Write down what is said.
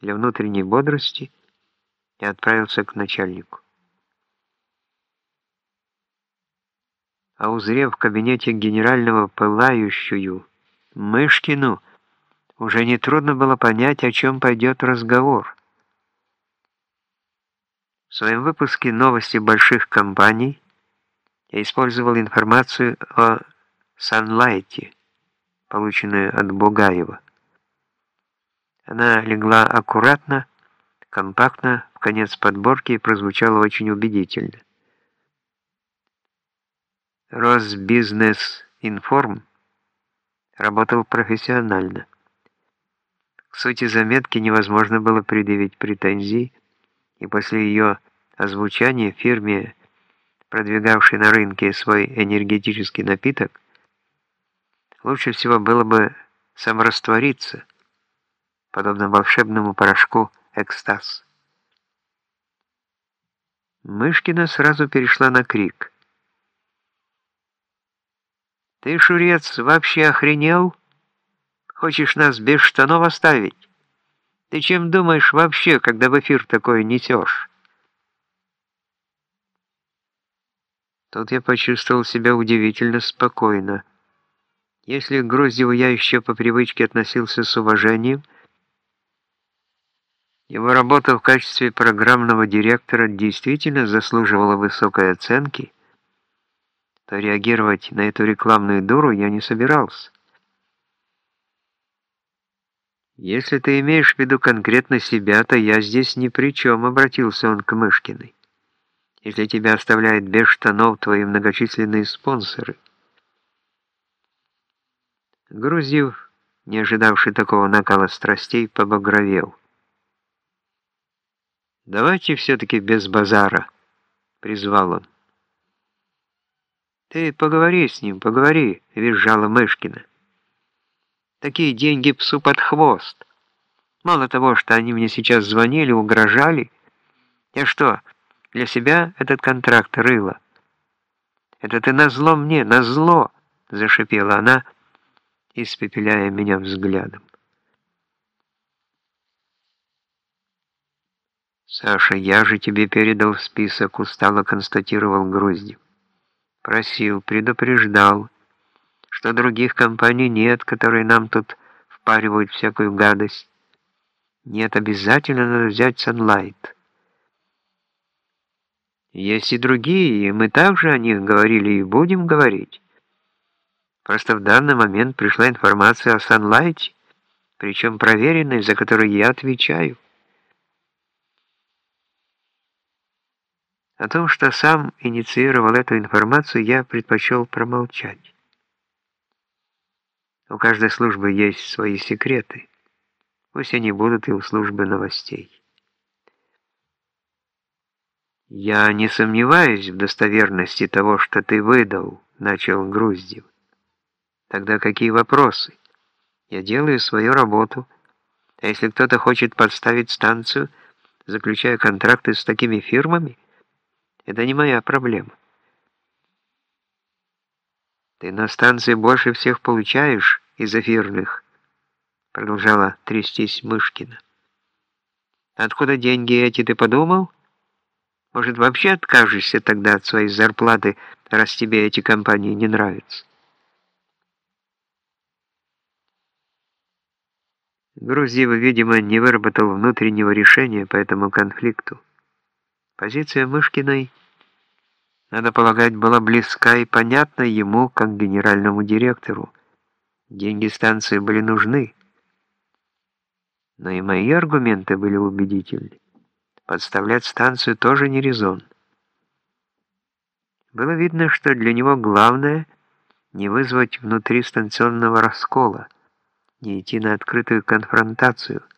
для внутренней бодрости и отправился к начальнику. А узрев в кабинете генерального пылающую Мышкину, уже нетрудно было понять, о чем пойдет разговор. В своем выпуске «Новости больших компаний» я использовал информацию о Санлайте, полученную от Бугаева. Она легла аккуратно, компактно, в конец подборки и прозвучала очень убедительно. Росбизнес Информ работал профессионально. К сути заметки невозможно было предъявить претензий, и после ее озвучания фирме, продвигавшей на рынке свой энергетический напиток, лучше всего было бы самораствориться, подобно волшебному порошку «Экстаз». Мышкина сразу перешла на крик. «Ты, Шурец, вообще охренел? Хочешь нас без штанов оставить? Ты чем думаешь вообще, когда в эфир такое несешь?» Тут я почувствовал себя удивительно спокойно. Если к Груздеву я еще по привычке относился с уважением, его работа в качестве программного директора действительно заслуживала высокой оценки, то реагировать на эту рекламную дуру я не собирался. «Если ты имеешь в виду конкретно себя, то я здесь ни при чем», — обратился он к Мышкиной. «Если тебя оставляют без штанов твои многочисленные спонсоры». Грузив, не ожидавший такого накала страстей, побагровел. «Давайте все-таки без базара», — призвал он. «Ты поговори с ним, поговори», — визжала Мышкина. Такие деньги псу под хвост. Мало того, что они мне сейчас звонили, угрожали. Я что, для себя этот контракт рыла? Это ты назло мне, назло, зашипела она, испепеляя меня взглядом. «Саша, я же тебе передал список», — устало констатировал Груздев. «Просил, предупреждал» что других компаний нет, которые нам тут впаривают всякую гадость. Нет, обязательно надо взять Sunlight. Есть и другие, и мы также о них говорили и будем говорить. Просто в данный момент пришла информация о Sunlight, причем проверенной, за которую я отвечаю. О том, что сам инициировал эту информацию, я предпочел промолчать. У каждой службы есть свои секреты. Пусть они будут и у службы новостей. «Я не сомневаюсь в достоверности того, что ты выдал», — начал Груздев. «Тогда какие вопросы? Я делаю свою работу, а если кто-то хочет подставить станцию, заключая контракты с такими фирмами, это не моя проблема». «Ты на станции больше всех получаешь из эфирных», продолжала трястись Мышкина. «Откуда деньги эти, ты подумал? Может, вообще откажешься тогда от своей зарплаты, раз тебе эти компании не нравятся?» Грузиев, видимо, не выработал внутреннего решения по этому конфликту. Позиция Мышкиной – надо полагать, была близка и понятна ему, как генеральному директору. Деньги станции были нужны. Но и мои аргументы были убедительны. Подставлять станцию тоже не резон. Было видно, что для него главное не вызвать внутри станционного раскола, не идти на открытую конфронтацию –